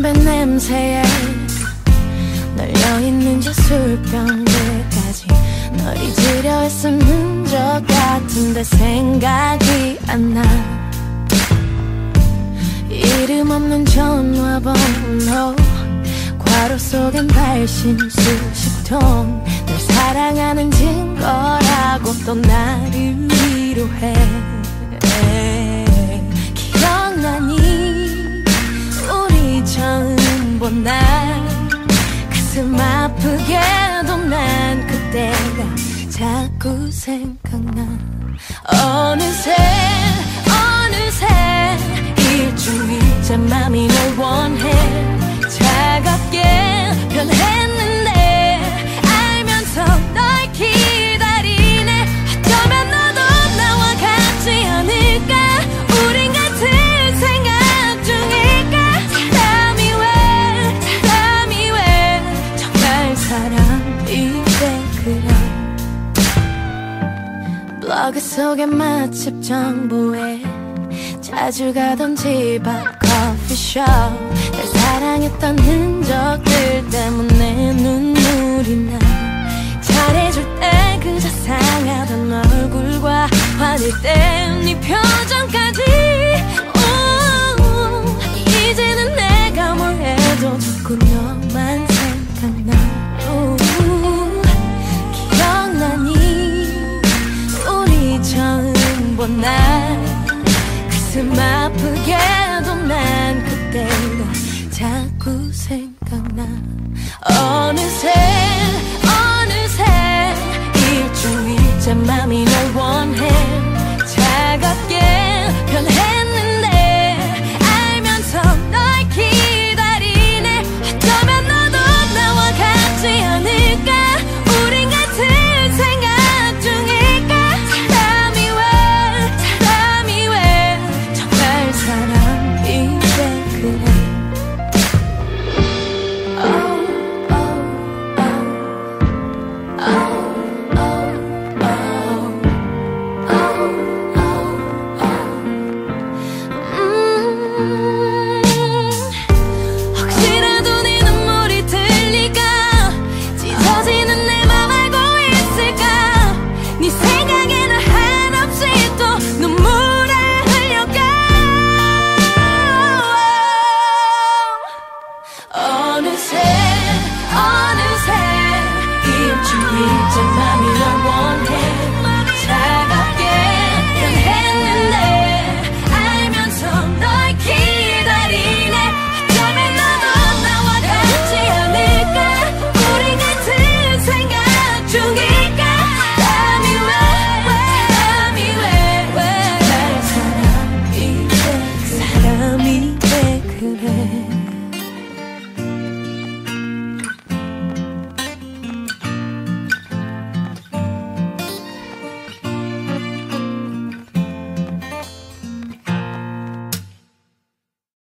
담배 냄새에 널려있는 저 술병들까지 널 잊으려 했었는 적 같은데 생각이 안 나. 이름 없는 전화번호 괄호 속엔 발신 수십 통널 사랑하는 증거라고 또 나를 위로해 가슴 아프게도 난 그때가 자꾸 생각나. 어느새 블로그 속의 맛집 정보에 자주 가던 집 앞 커피숍. 날 사랑했던 흔적들 때문에 눈물이 나 때가 자 어느새 어느새 이쯤 이제 맘이